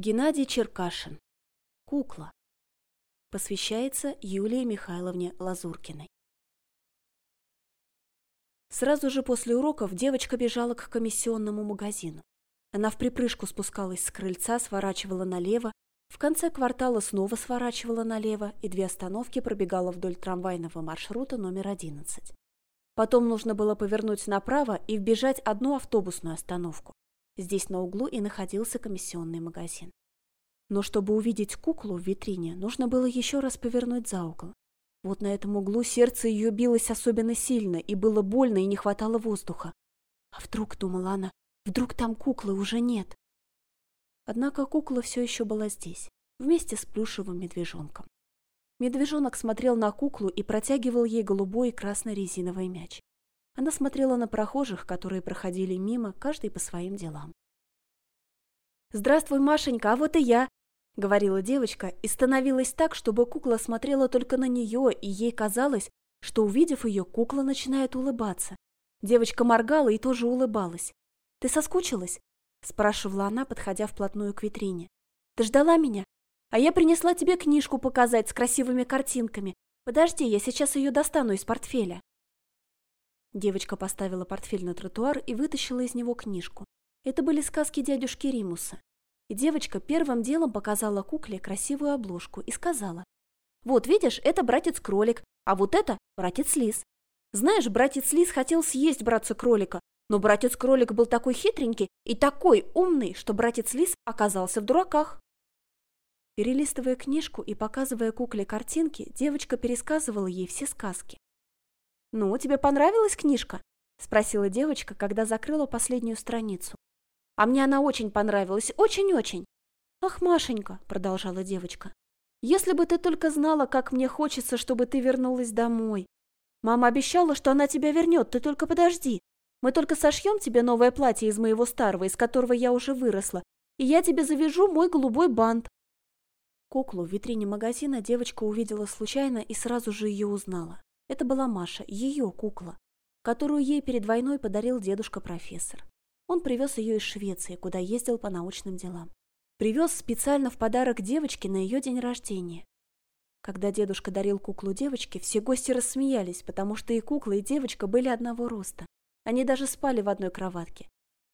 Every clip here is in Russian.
Геннадий Черкашин. Кукла. Посвящается Юлии Михайловне Лазуркиной. Сразу же после уроков девочка бежала к комиссионному магазину. Она в припрыжку спускалась с крыльца, сворачивала налево, в конце квартала снова сворачивала налево и две остановки пробегала вдоль трамвайного маршрута номер 11. Потом нужно было повернуть направо и вбежать одну автобусную остановку. Здесь на углу и находился комиссионный магазин. Но чтобы увидеть куклу в витрине, нужно было еще раз повернуть за угол. Вот на этом углу сердце ее билось особенно сильно, и было больно, и не хватало воздуха. А вдруг, думала она, вдруг там куклы уже нет? Однако кукла все еще была здесь, вместе с плюшевым медвежонком. Медвежонок смотрел на куклу и протягивал ей голубой и красный резиновый мяч. Она смотрела на прохожих, которые проходили мимо, каждый по своим делам. «Здравствуй, Машенька, а вот и я!» — говорила девочка, и становилась так, чтобы кукла смотрела только на нее, и ей казалось, что, увидев ее, кукла начинает улыбаться. Девочка моргала и тоже улыбалась. «Ты соскучилась?» — спрашивала она, подходя вплотную к витрине. «Ты ждала меня? А я принесла тебе книжку показать с красивыми картинками. Подожди, я сейчас ее достану из портфеля». Девочка поставила портфель на тротуар и вытащила из него книжку. Это были сказки дядюшки Римуса. И девочка первым делом показала кукле красивую обложку и сказала. «Вот, видишь, это братец-кролик, а вот это братец-лис. Знаешь, братец-лис хотел съесть братца-кролика, но братец-кролик был такой хитренький и такой умный, что братец-лис оказался в дураках». Перелистывая книжку и показывая кукле картинки, девочка пересказывала ей все сказки. «Ну, тебе понравилась книжка?» – спросила девочка, когда закрыла последнюю страницу. «А мне она очень понравилась, очень-очень!» «Ах, Машенька!» – продолжала девочка. «Если бы ты только знала, как мне хочется, чтобы ты вернулась домой. Мама обещала, что она тебя вернет, ты только подожди. Мы только сошьем тебе новое платье из моего старого, из которого я уже выросла, и я тебе завяжу мой голубой бант». Куклу в витрине магазина девочка увидела случайно и сразу же ее узнала. Это была Маша, ее кукла, которую ей перед войной подарил дедушка-профессор. Он привез ее из Швеции, куда ездил по научным делам. Привез специально в подарок девочке на ее день рождения. Когда дедушка дарил куклу девочке, все гости рассмеялись, потому что и кукла, и девочка были одного роста. Они даже спали в одной кроватке.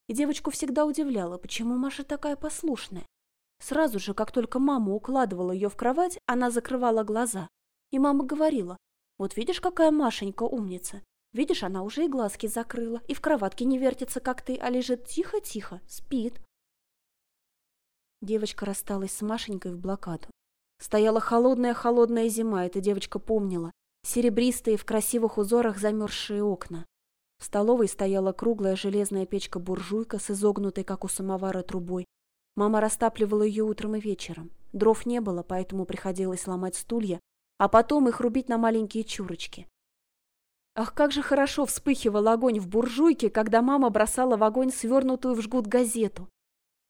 И девочку всегда удивляло, почему Маша такая послушная. Сразу же, как только мама укладывала ее в кровать, она закрывала глаза. И мама говорила, вот видишь, какая Машенька умница. Видишь, она уже и глазки закрыла, и в кроватке не вертится, как ты, а лежит тихо-тихо, спит. Девочка рассталась с Машенькой в блокаду. Стояла холодная-холодная зима, эта девочка помнила. Серебристые в красивых узорах замерзшие окна. В столовой стояла круглая железная печка-буржуйка с изогнутой, как у самовара, трубой. Мама растапливала ее утром и вечером. Дров не было, поэтому приходилось ломать стулья, а потом их рубить на маленькие чурочки. Ах, как же хорошо вспыхивал огонь в буржуйке, когда мама бросала в огонь свернутую в жгут газету.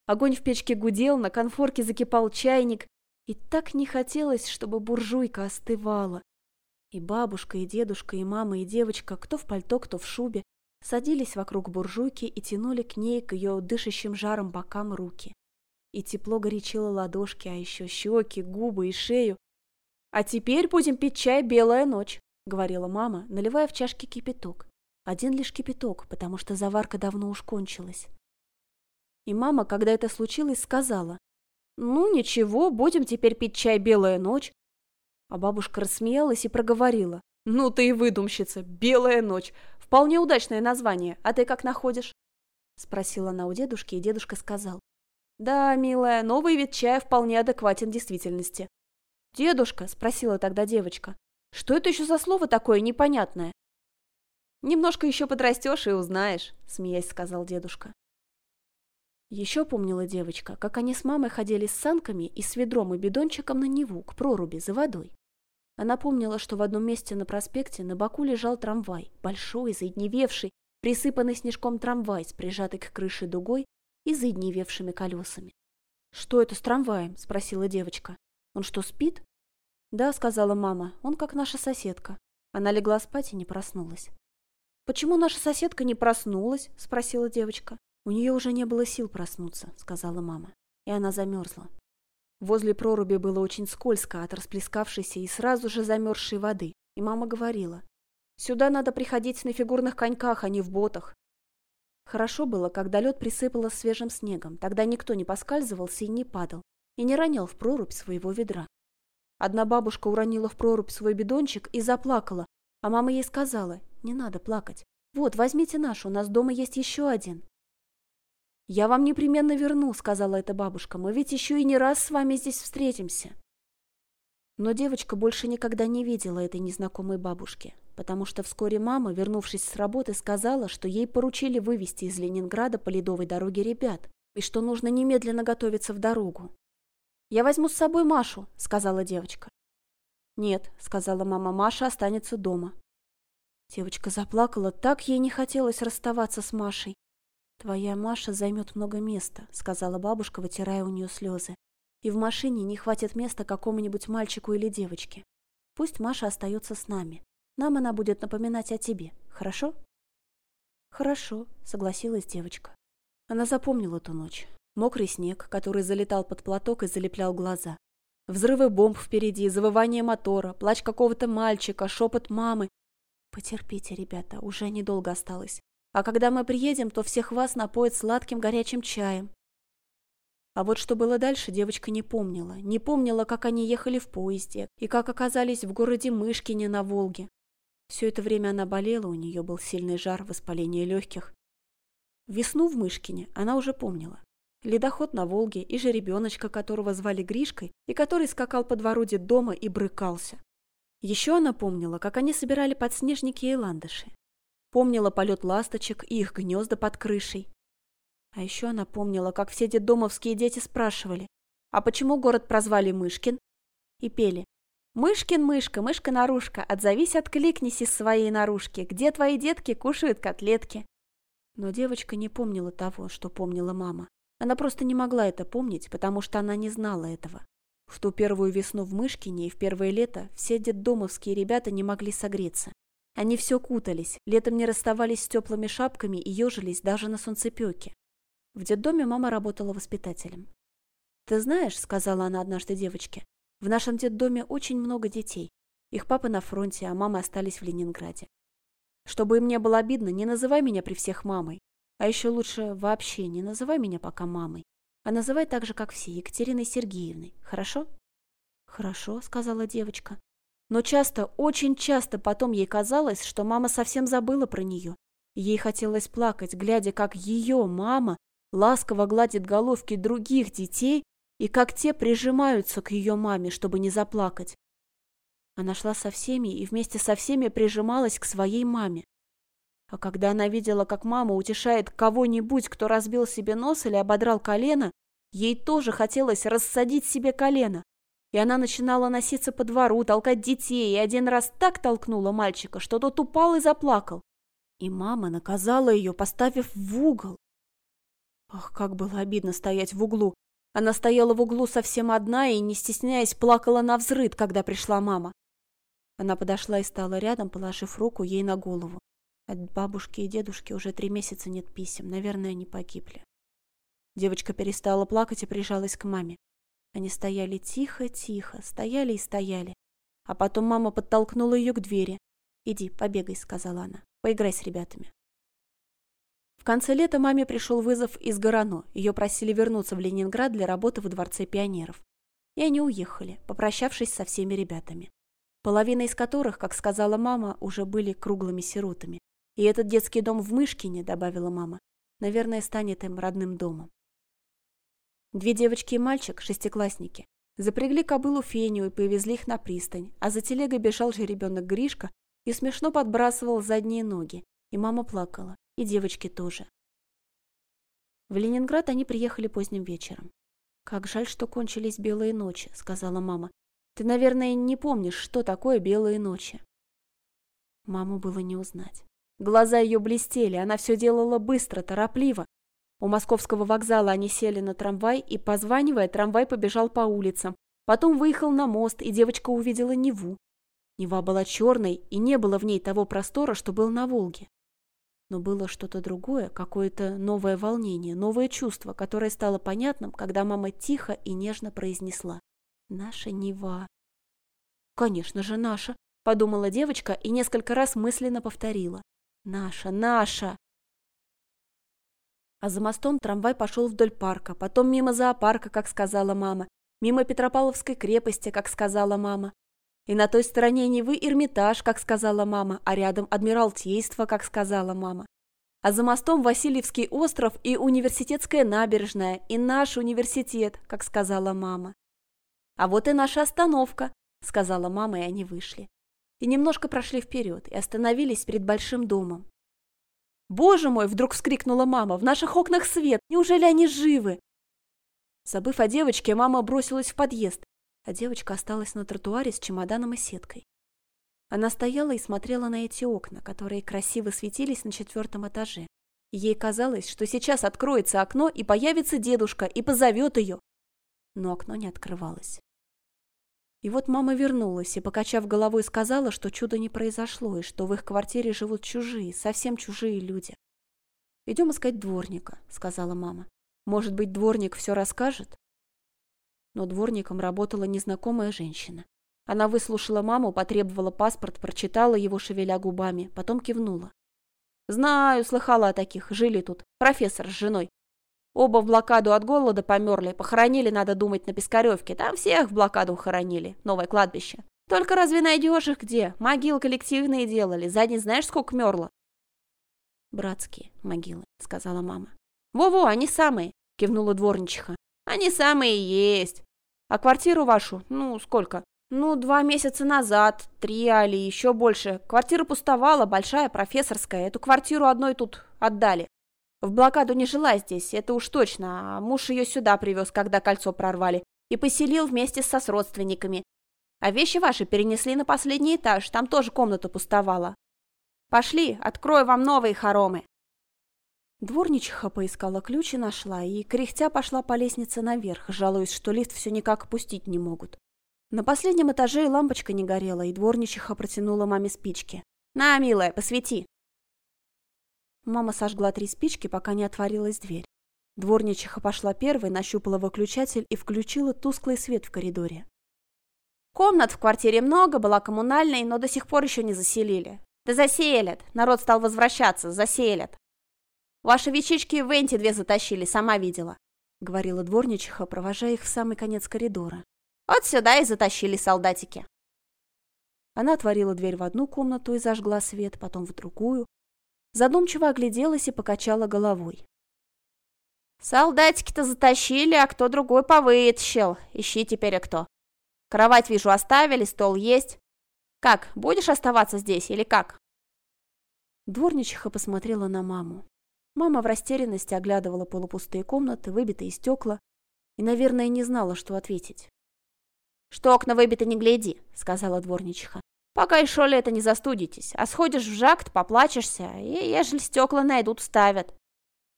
Огонь в печке гудел, на конфорке закипал чайник, и так не хотелось, чтобы буржуйка остывала. И бабушка, и дедушка, и мама, и девочка, кто в пальто, кто в шубе, садились вокруг буржуйки и тянули к ней, к ее дышащим жаром бокам руки. И тепло горячило ладошки, а еще щеки, губы и шею, «А теперь будем пить чай «Белая ночь», — говорила мама, наливая в чашки кипяток. Один лишь кипяток, потому что заварка давно уж кончилась. И мама, когда это случилось, сказала, «Ну, ничего, будем теперь пить чай «Белая ночь». А бабушка рассмеялась и проговорила, «Ну ты и выдумщица, «Белая ночь». Вполне удачное название, а ты как находишь?» Спросила она у дедушки, и дедушка сказал, «Да, милая, новый вид чая вполне адекватен действительности. «Дедушка», — спросила тогда девочка, — «что это еще за слово такое непонятное?» «Немножко еще подрастешь и узнаешь», — смеясь сказал дедушка. Еще помнила девочка, как они с мамой ходили с санками и с ведром и бидончиком на Неву, к проруби, за водой. Она помнила, что в одном месте на проспекте на боку лежал трамвай, большой, заедневевший, присыпанный снежком трамвай с прижатой к крыше дугой и заедневевшими колесами. «Что это с трамваем?» – спросила девочка. Он что, спит? Да, сказала мама, он как наша соседка. Она легла спать и не проснулась. Почему наша соседка не проснулась? Спросила девочка. У нее уже не было сил проснуться, сказала мама. и она замерзла. Возле проруби было очень скользко от расплескавшейся и сразу же замерзшей воды, и мама говорила, «Сюда надо приходить на фигурных коньках, а не в ботах». Хорошо было, когда лед присыпало свежим снегом, тогда никто не поскальзывался и не падал, и не ронял в прорубь своего ведра. Одна бабушка уронила в прорубь свой бидончик и заплакала, а мама ей сказала, «Не надо плакать. Вот, возьмите наш, у нас дома есть еще один». «Я вам непременно верну», — сказала эта бабушка. «Мы ведь еще и не раз с вами здесь встретимся». Но девочка больше никогда не видела этой незнакомой бабушки, потому что вскоре мама, вернувшись с работы, сказала, что ей поручили вывести из Ленинграда по ледовой дороге ребят, и что нужно немедленно готовиться в дорогу. «Я возьму с собой Машу», — сказала девочка. «Нет», — сказала мама, — «Маша останется дома». Девочка заплакала, так ей не хотелось расставаться с Машей. «Твоя Маша займет много места», — сказала бабушка, вытирая у нее слезы. «И в машине не хватит места какому-нибудь мальчику или девочке. Пусть Маша остается с нами. Нам она будет напоминать о тебе. Хорошо?» «Хорошо», — согласилась девочка. Она запомнила ту ночь. Мокрый снег, который залетал под платок и залеплял глаза. Взрывы бомб впереди, завывание мотора, плач какого-то мальчика, шепот мамы. «Потерпите, ребята, уже недолго осталось. А когда мы приедем, то всех вас напоят сладким горячим чаем. А вот что было дальше, девочка не помнила. Не помнила, как они ехали в поезде и как оказались в городе Мышкине на Волге. Все это время она болела, у нее был сильный жар, воспаление легких. Весну в Мышкине она уже помнила. Ледоход на Волге и жеребеночка, которого звали Гришкой, и который скакал по двору дома и брыкался. Еще она помнила, как они собирали подснежники и ландыши. Помнила полет ласточек и их гнезда под крышей. А еще она помнила, как все детдомовские дети спрашивали, а почему город прозвали Мышкин? И пели «Мышкин, мышка, мышка-нарушка, отзовись, откликнись из своей наружки, где твои детки кушают котлетки?» Но девочка не помнила того, что помнила мама. Она просто не могла это помнить, потому что она не знала этого. В ту первую весну в Мышкине и в первое лето все детдомовские ребята не могли согреться. Они все кутались, летом не расставались с теплыми шапками и ежились даже на солнцепеке. В детдоме мама работала воспитателем. «Ты знаешь», — сказала она однажды девочке, — «в нашем детдоме очень много детей. Их папы на фронте, а мамы остались в Ленинграде. Чтобы им не было обидно, не называй меня при всех мамой. А еще лучше вообще не называй меня пока мамой, а называй так же, как все, Екатериной Сергеевной. Хорошо?» «Хорошо», — сказала девочка. Но часто, очень часто потом ей казалось, что мама совсем забыла про нее. Ей хотелось плакать, глядя, как ее мама ласково гладит головки других детей и как те прижимаются к ее маме, чтобы не заплакать. Она шла со всеми и вместе со всеми прижималась к своей маме. А когда она видела, как мама утешает кого-нибудь, кто разбил себе нос или ободрал колено, ей тоже хотелось рассадить себе колено, и она начинала носиться по двору, толкать детей, и один раз так толкнула мальчика, что тот упал и заплакал. И мама наказала ее, поставив в угол. Ах, как было обидно стоять в углу. Она стояла в углу совсем одна и, не стесняясь, плакала на взрыд, когда пришла мама. Она подошла и стала рядом, положив руку ей на голову. От бабушки и дедушки уже три месяца нет писем, наверное, они погибли. Девочка перестала плакать и прижалась к маме. Они стояли тихо-тихо, стояли и стояли. А потом мама подтолкнула ее к двери. «Иди, побегай», — сказала она. «Поиграй с ребятами». В конце лета маме пришел вызов из Горано. Ее просили вернуться в Ленинград для работы в Дворце пионеров. И они уехали, попрощавшись со всеми ребятами. Половина из которых, как сказала мама, уже были круглыми сиротами. И этот детский дом в Мышкине, добавила мама, наверное, станет им родным домом. Две девочки и мальчик, шестиклассники, запрягли кобылу Феню и повезли их на пристань, а за телегой бежал же ребенок Гришка и смешно подбрасывал задние ноги, и мама плакала, и девочки тоже. В Ленинград они приехали поздним вечером. «Как жаль, что кончились белые ночи», — сказала мама. «Ты, наверное, не помнишь, что такое белые ночи». Маму было не узнать. Глаза ее блестели, она все делала быстро, торопливо, у московского вокзала они сели на трамвай, и, позванивая, трамвай побежал по улицам. Потом выехал на мост, и девочка увидела Неву. Нева была черной, и не было в ней того простора, что был на Волге. Но было что-то другое, какое-то новое волнение, новое чувство, которое стало понятным, когда мама тихо и нежно произнесла «Наша Нева». «Конечно же, наша», — подумала девочка и несколько раз мысленно повторила «Наша, наша». А за мостом трамвай пошел вдоль парка, потом мимо зоопарка, как сказала мама, мимо Петропавловской крепости, как сказала мама. И на той стороне Невы Эрмитаж, как сказала мама, а рядом Адмиралтейство, как сказала мама. А за мостом Васильевский остров и университетская набережная, и наш университет, как сказала мама. А вот и наша остановка, сказала мама, и они вышли. И немножко прошли вперед, и остановились перед большим домом. «Боже мой!» – вдруг вскрикнула мама. «В наших окнах свет! Неужели они живы?» Забыв о девочке, мама бросилась в подъезд а девочка осталась на тротуаре с чемоданом и сеткой. Она стояла и смотрела на эти окна, которые красиво светились на четвертом этаже. ей казалось, что сейчас откроется окно, и появится дедушка, и позовет ее. Но окно не открывалось. И вот мама вернулась и, покачав головой, сказала, что чудо не произошло, и что в их квартире живут чужие, совсем чужие люди. «Идем искать дворника», — сказала мама. «Может быть, дворник все расскажет?» но дворником работала незнакомая женщина. Она выслушала маму, потребовала паспорт, прочитала его, шевеля губами, потом кивнула. «Знаю, слыхала о таких, жили тут. Профессор с женой. Оба в блокаду от голода померли, похоронили, надо думать, на Пискаревке. Там всех в блокаду хоронили. Новое кладбище. Только разве найдешь их где? Могилы коллективные делали. Задний знаешь, сколько мерло?» «Братские могилы», — сказала мама. «Во-во, они самые», — кивнула дворничиха. Они самые есть. А квартиру вашу, ну, сколько? Ну, два месяца назад, три али, еще больше. Квартира пустовала, большая, профессорская. Эту квартиру одной тут отдали. В блокаду не жила здесь, это уж точно. Муж ее сюда привез, когда кольцо прорвали. И поселил вместе со с родственниками. А вещи ваши перенесли на последний этаж, там тоже комната пустовала. Пошли, открою вам новые хоромы. Дворничиха поискала ключ и нашла, и, кряхтя, пошла по лестнице наверх, жалуясь, что лифт все никак опустить не могут. На последнем этаже лампочка не горела, и дворничиха протянула маме спички. «На, милая, посвети!» Мама сожгла три спички, пока не отворилась дверь. Дворничиха пошла первой, нащупала выключатель и включила тусклый свет в коридоре. Комнат в квартире много, была коммунальной, но до сих пор еще не заселили. Да заселят, народ стал возвращаться, заселят. Ваши вещички в Энти две затащили, сама видела», — говорила дворничиха, провожая их в самый конец коридора. «Вот сюда и затащили солдатики». Она отворила дверь в одну комнату и зажгла свет, потом в другую. Задумчиво огляделась и покачала головой. «Солдатики-то затащили, а кто другой повытащил. Ищи теперь, а кто. Кровать, вижу, оставили, стол есть. Как, будешь оставаться здесь или как?» Дворничиха посмотрела на маму. Мама в растерянности оглядывала полупустые комнаты, выбитые стекла, и, наверное, не знала, что ответить. «Что окна выбиты, не гляди», — сказала дворничиха. «Пока шо это не застудитесь, а сходишь в жакт, поплачешься, и ежели стекла найдут, ставят.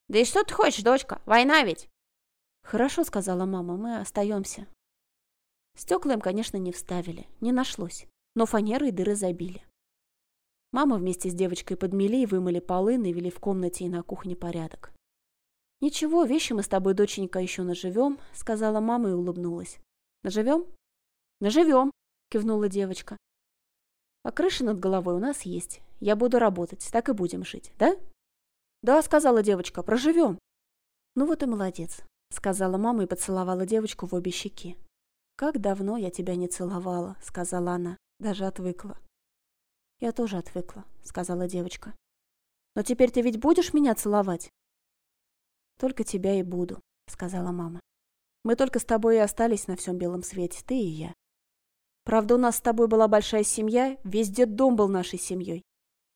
Да и что ты хочешь, дочка, война ведь?» «Хорошо», — сказала мама, — «мы остаемся». Стекла им, конечно, не вставили, не нашлось, но фанеры и дыры забили. Мама вместе с девочкой подмели и вымыли полы, навели в комнате и на кухне порядок. «Ничего, вещи мы с тобой, доченька, еще наживем», — сказала мама и улыбнулась. «Наживем?» «Наживем», — кивнула девочка. «А крыша над головой у нас есть. Я буду работать, так и будем жить, да?» «Да», — сказала девочка, — «проживем». «Ну вот и молодец», — сказала мама и поцеловала девочку в обе щеки. «Как давно я тебя не целовала», — сказала она, даже отвыкла. «Я тоже отвыкла», — сказала девочка. «Но теперь ты ведь будешь меня целовать?» «Только тебя и буду», — сказала мама. «Мы только с тобой и остались на всем белом свете, ты и я. Правда, у нас с тобой была большая семья, весь дом был нашей семьей.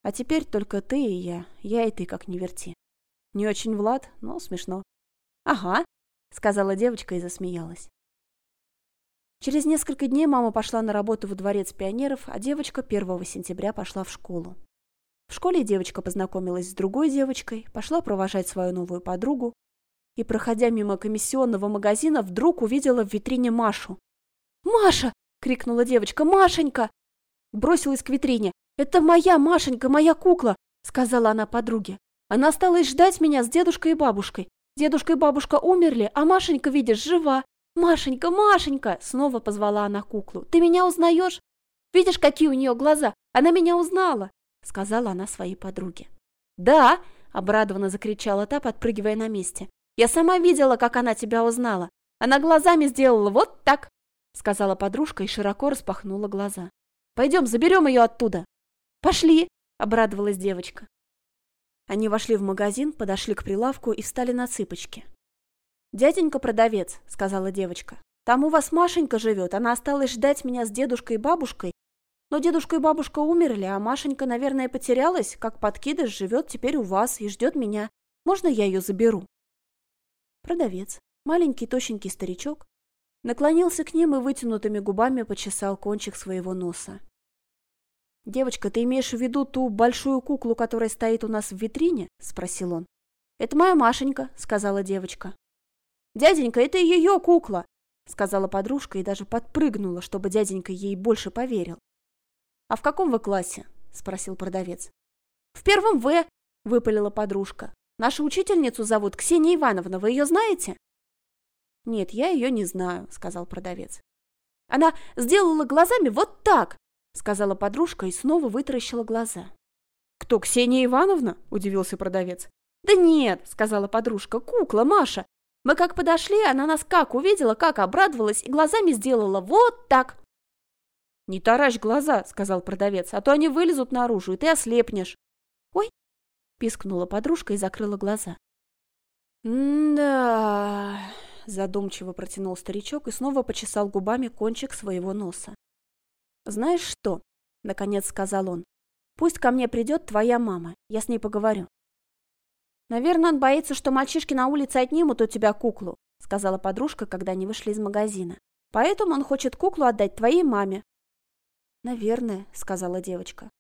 А теперь только ты и я, я и ты, как не верти. Не очень Влад, но смешно». «Ага», — сказала девочка и засмеялась. Через несколько дней мама пошла на работу во дворец пионеров, а девочка 1 сентября пошла в школу. В школе девочка познакомилась с другой девочкой, пошла провожать свою новую подругу и, проходя мимо комиссионного магазина, вдруг увидела в витрине Машу. «Маша!» — крикнула девочка. «Машенька!» Бросилась к витрине. «Это моя Машенька, моя кукла! сказала она подруге. «Она осталась ждать меня с дедушкой и бабушкой. Дедушка и бабушка умерли, а Машенька, видишь, жива. Машенька, Машенька!» Снова позвала она куклу. «Ты меня узнаешь? Видишь, какие у нее глаза? Она меня узнала!» Сказала она своей подруге. «Да!» – обрадованно закричала та, подпрыгивая на месте. «Я сама видела, как она тебя узнала. Она глазами сделала вот так!» Сказала подружка и широко распахнула глаза. «Пойдем, заберем ее оттуда!» «Пошли!» – обрадовалась девочка. Они вошли в магазин, подошли к прилавку и встали на цыпочки. «Дяденька-продавец», — сказала девочка, — «там у вас Машенька живет, она осталась ждать меня с дедушкой и бабушкой, но дедушка и бабушка умерли, а Машенька, наверное, потерялась, как подкидыш живет теперь у вас и ждет меня. Можно я ее заберу?» Продавец, маленький тощенький старичок, наклонился к ним и вытянутыми губами почесал кончик своего носа. «Девочка, ты имеешь в виду ту большую куклу, которая стоит у нас в витрине?» – спросил он. «Это моя Машенька», – сказала девочка. «Дяденька, это ее кукла», – сказала подружка и даже подпрыгнула, чтобы дяденька ей больше поверил. «А в каком вы классе?» – спросил продавец. «В первом В», – выпалила подружка. «Нашу учительницу зовут Ксения Ивановна, вы ее знаете?» «Нет, я ее не знаю», – сказал продавец. «Она сделала глазами вот так», — сказала подружка и снова вытаращила глаза. «Кто, Ксения Ивановна?» — удивился продавец. «Да нет», — сказала подружка, — «кукла Маша. Мы как подошли, она нас как увидела, как обрадовалась и глазами сделала вот так». «Не таращь глаза», — сказал продавец, — «а то они вылезут наружу, и ты ослепнешь». «Ой!» — пискнула подружка и закрыла глаза. «Да...» — задумчиво протянул старичок и снова почесал губами кончик своего носа. «Знаешь что?» – наконец сказал он. «Пусть ко мне придет твоя мама, я с ней поговорю». «Наверное, он боится, что мальчишки на улице отнимут у тебя куклу», – сказала подружка, когда они вышли из магазина. «Поэтому он хочет куклу отдать твоей маме». «Наверное», – сказала девочка.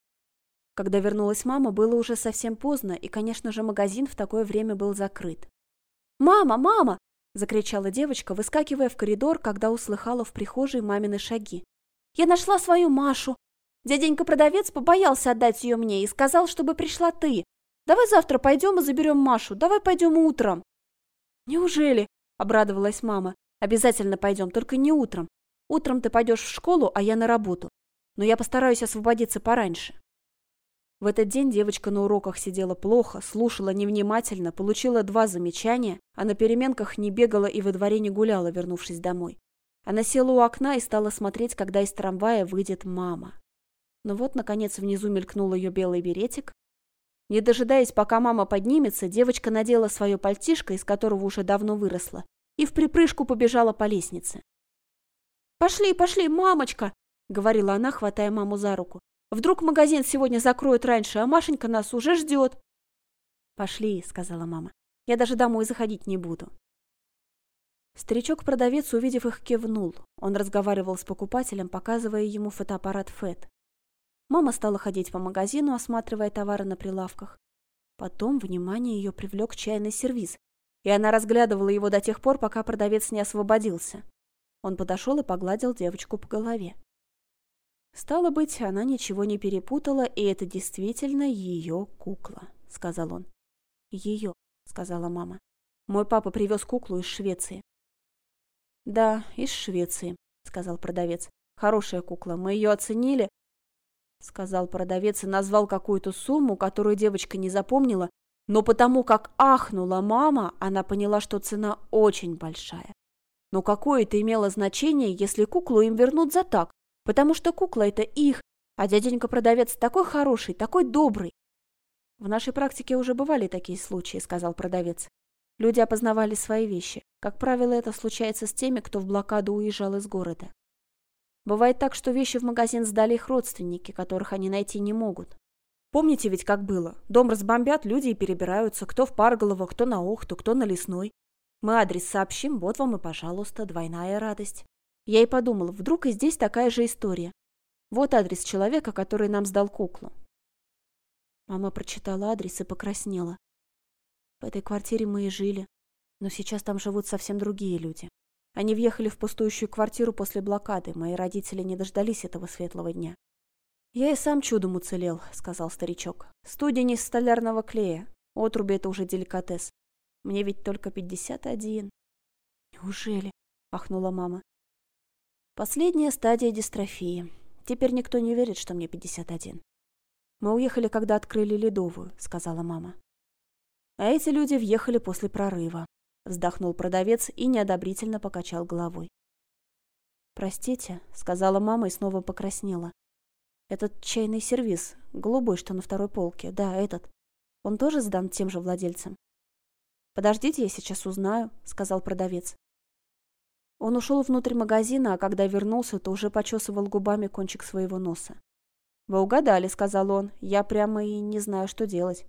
Когда вернулась мама, было уже совсем поздно, и, конечно же, магазин в такое время был закрыт. «Мама, мама!» – закричала девочка, выскакивая в коридор, когда услыхала в прихожей мамины шаги. Я нашла свою Машу. Дяденька-продавец побоялся отдать ее мне и сказал, чтобы пришла ты. Давай завтра пойдем и заберем Машу. Давай пойдем утром. Неужели? Обрадовалась мама. Обязательно пойдем, только не утром. Утром ты пойдешь в школу, а я на работу. Но я постараюсь освободиться пораньше. В этот день девочка на уроках сидела плохо, слушала невнимательно, получила два замечания, а на переменках не бегала и во дворе не гуляла, вернувшись домой. Она села у окна и стала смотреть, когда из трамвая выйдет мама. Но вот, наконец, внизу мелькнул ее белый беретик. Не дожидаясь, пока мама поднимется, девочка надела свое пальтишко, из которого уже давно выросла, и в припрыжку побежала по лестнице. «Пошли, пошли, мамочка!» — говорила она, хватая маму за руку. «Вдруг магазин сегодня закроют раньше, а Машенька нас уже ждет!» «Пошли», — сказала мама. «Я даже домой заходить не буду». Старичок-продавец, увидев их, кивнул. Он разговаривал с покупателем, показывая ему фотоаппарат ФЭТ. Мама стала ходить по магазину, осматривая товары на прилавках. Потом внимание ее привлек чайный сервиз, и она разглядывала его до тех пор, пока продавец не освободился. Он подошел и погладил девочку по голове. «Стало быть, она ничего не перепутала, и это действительно ее кукла», — сказал он. «Ее», — сказала мама. «Мой папа привез куклу из Швеции. «Да, из Швеции», — сказал продавец. «Хорошая кукла. Мы ее оценили», — сказал продавец и назвал какую-то сумму, которую девочка не запомнила, но потому как ахнула мама, она поняла, что цена очень большая. Но какое это имело значение, если куклу им вернут за так? Потому что кукла это их, а дяденька-продавец такой хороший, такой добрый. В нашей практике уже бывали такие случаи, сказал продавец. Люди опознавали свои вещи. Как правило, это случается с теми, кто в блокаду уезжал из города. Бывает так, что вещи в магазин сдали их родственники, которых они найти не могут. Помните ведь, как было? Дом разбомбят, люди и перебираются, кто в Парголово, кто на Охту, кто на Лесной. Мы адрес сообщим, вот вам и, пожалуйста, двойная радость. Я и подумала, вдруг и здесь такая же история. Вот адрес человека, который нам сдал куклу. Мама прочитала адрес и покраснела. В этой квартире мы и жили, но сейчас там живут совсем другие люди. Они въехали в пустующую квартиру после блокады, мои родители не дождались этого светлого дня. «Я и сам чудом уцелел», — сказал старичок. «Студень из столярного клея. Отруби — это уже деликатес. Мне ведь только пятьдесят один». «Неужели?» — ахнула мама. «Последняя стадия дистрофии. Теперь никто не верит, что мне пятьдесят один. Мы уехали, когда открыли Ледовую», — сказала мама. «А эти люди въехали после прорыва», — вздохнул продавец и неодобрительно покачал головой. «Простите», — сказала мама и снова покраснела. «Этот чайный сервиз, голубой, что на второй полке, да, этот. Он тоже сдан тем же владельцам?» «Подождите, я сейчас узнаю», — сказал продавец. Он ушел внутрь магазина, а когда вернулся, то уже почесывал губами кончик своего носа. «Вы угадали», — сказал он. «Я прямо и не знаю, что делать.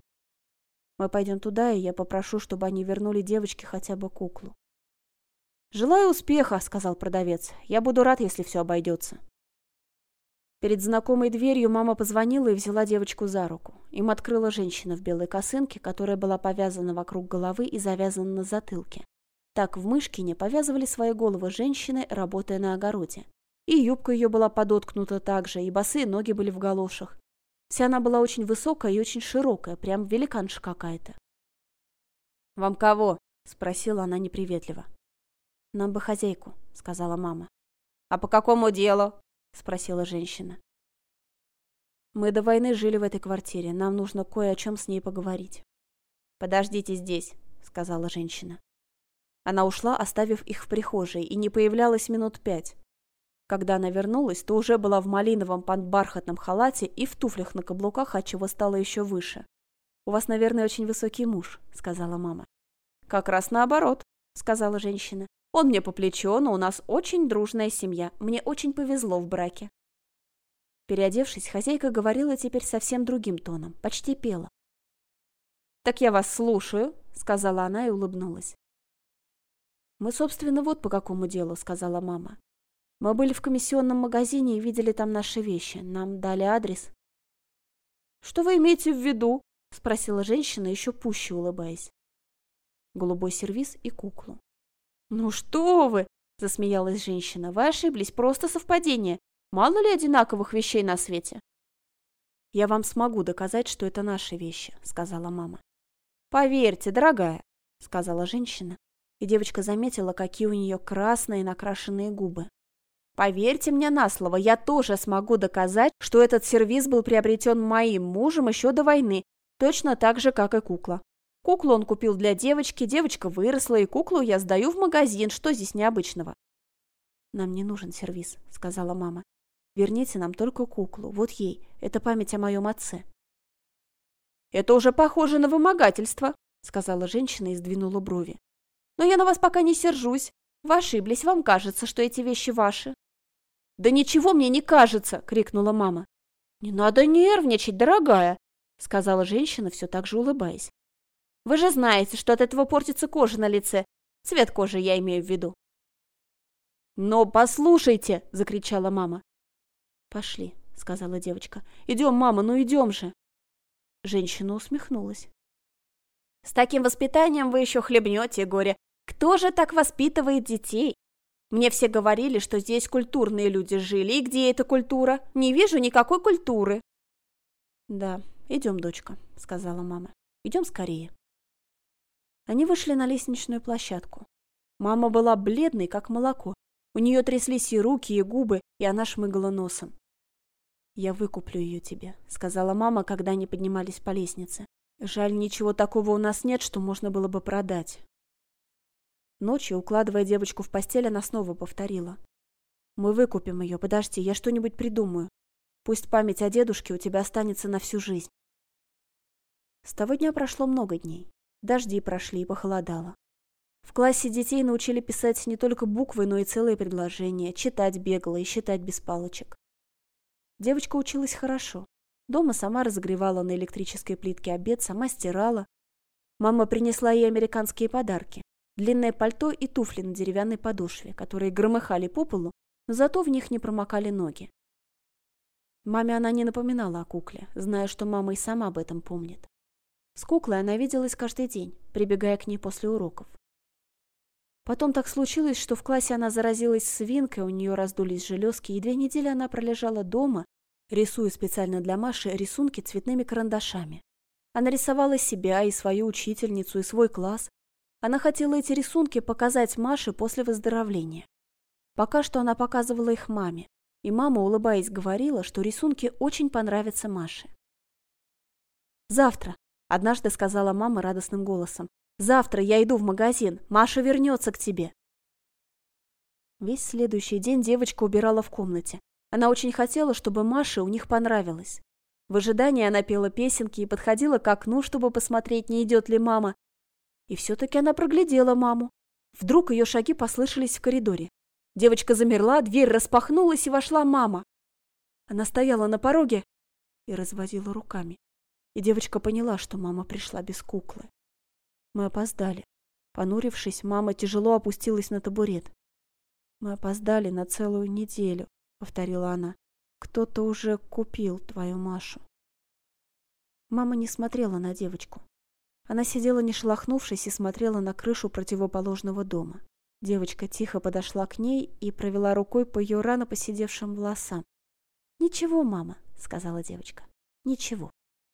Мы пойдем туда, и я попрошу, чтобы они вернули девочке хотя бы куклу». «Желаю успеха», — сказал продавец. «Я буду рад, если все обойдется». Перед знакомой дверью мама позвонила и взяла девочку за руку. Им открыла женщина в белой косынке, которая была повязана вокруг головы и завязана на затылке. Так в Мышкине повязывали свои головы женщины, работая на огороде. И юбка ее была подоткнута так же, и босые ноги были в галошах. Вся она была очень высокая и очень широкая, прям великанша какая-то. «Вам кого?» – спросила она неприветливо. «Нам бы хозяйку», – сказала мама. «А по какому делу?» – спросила женщина. «Мы до войны жили в этой квартире. Нам нужно кое о чем с ней поговорить». «Подождите здесь», – сказала женщина. Она ушла, оставив их в прихожей, и не появлялась минут пять. Когда она вернулась, то уже была в малиновом бархатном халате и в туфлях на каблуках, отчего стало еще выше. «У вас, наверное, очень высокий муж», — сказала мама. «Как раз наоборот», — сказала женщина. «Он мне по плечу, но у нас очень дружная семья. Мне очень повезло в браке». Переодевшись, хозяйка говорила теперь совсем другим тоном, почти пела. «Так я вас слушаю», — сказала она и улыбнулась. «Мы, собственно, вот по какому делу», — сказала мама. «Мы были в комиссионном магазине и видели там наши вещи. Нам дали адрес». «Что вы имеете в виду?» — спросила женщина, еще пуще улыбаясь. Голубой сервиз и куклу. «Ну что вы!» — засмеялась женщина. «Вы ошиблись, просто совпадение. Мало ли одинаковых вещей на свете?» «Я вам смогу доказать, что это наши вещи», — сказала мама. «Поверьте, дорогая», — сказала женщина, и девочка заметила, какие у нее красные накрашенные губы. Поверьте мне на слово, я тоже смогу доказать, что этот сервиз был приобретен моим мужем еще до войны, точно так же, как и кукла. Куклу он купил для девочки, девочка выросла, и куклу я сдаю в магазин. Что здесь необычного? «Нам не нужен сервиз», — сказала мама. «Верните нам только куклу. Вот ей. Это память о моем отце». «Это уже похоже на вымогательство», — сказала женщина и сдвинула брови. Но я на вас пока не сержусь. Вы ошиблись, вам кажется, что эти вещи ваши. Да ничего мне не кажется, крикнула мама. Не надо нервничать, дорогая, сказала женщина, все так же улыбаясь. Вы же знаете, что от этого портится кожа на лице. Цвет кожи я имею в виду. «Но послушайте!» – закричала мама. «Пошли», – сказала девочка. «Идем, мама, ну идем же!» Женщина усмехнулась. С таким воспитанием вы еще хлебнете горе. Кто же так воспитывает детей? Мне все говорили, что здесь культурные люди жили. И где эта культура? Не вижу никакой культуры. Да, идем, дочка, сказала мама. Идем скорее. Они вышли на лестничную площадку. Мама была бледной, как молоко. У нее тряслись и руки, и губы, и она шмыгала носом. «Я выкуплю ее тебе», — сказала мама, когда они поднимались по лестнице. Жаль, ничего такого у нас нет, что можно было бы продать. Ночью, укладывая девочку в постель, она снова повторила. «Мы выкупим ее. Подожди, я что-нибудь придумаю. Пусть память о дедушке у тебя останется на всю жизнь». С того дня прошло много дней. Дожди прошли и похолодало. В классе детей научили писать не только буквы, но и целые предложения, читать бегло и считать без палочек. Девочка училась хорошо. Дома сама разогревала на электрической плитке обед, сама стирала. Мама принесла ей американские подарки. Длинное пальто и туфли на деревянной подошве, которые громыхали по полу, но зато в них не промокали ноги. Маме она не напоминала о кукле, зная, что мама и сама об этом помнит. С куклой она виделась каждый день, прибегая к ней после уроков. Потом так случилось, что в классе она заразилась свинкой, у нее раздулись железки, и две недели она пролежала дома, рисуя специально для Маши рисунки цветными карандашами. Она рисовала себя и свою учительницу, и свой класс. Она хотела эти рисунки показать Маше после выздоровления. Пока что она показывала их маме, и мама, улыбаясь, говорила, что рисунки очень понравятся Маше. «Завтра», — однажды сказала мама радостным голосом, «завтра я иду в магазин, Маша вернется к тебе». Весь следующий день девочка убирала в комнате. Она очень хотела, чтобы Маше у них понравилось. В ожидании она пела песенки и подходила к окну, чтобы посмотреть, не идет ли мама. И все-таки она проглядела маму. Вдруг ее шаги послышались в коридоре. Девочка замерла, дверь распахнулась, и вошла мама. Она стояла на пороге и разводила руками. И девочка поняла, что мама пришла без куклы. Мы опоздали. Понурившись, мама тяжело опустилась на табурет. «Мы опоздали на целую неделю», — повторила она. Кто-то уже купил твою Машу. Мама не смотрела на девочку. Она сидела не шелохнувшись и смотрела на крышу противоположного дома. Девочка тихо подошла к ней и провела рукой по ее рано посидевшим волосам. «Ничего, мама», — сказала девочка. «Ничего».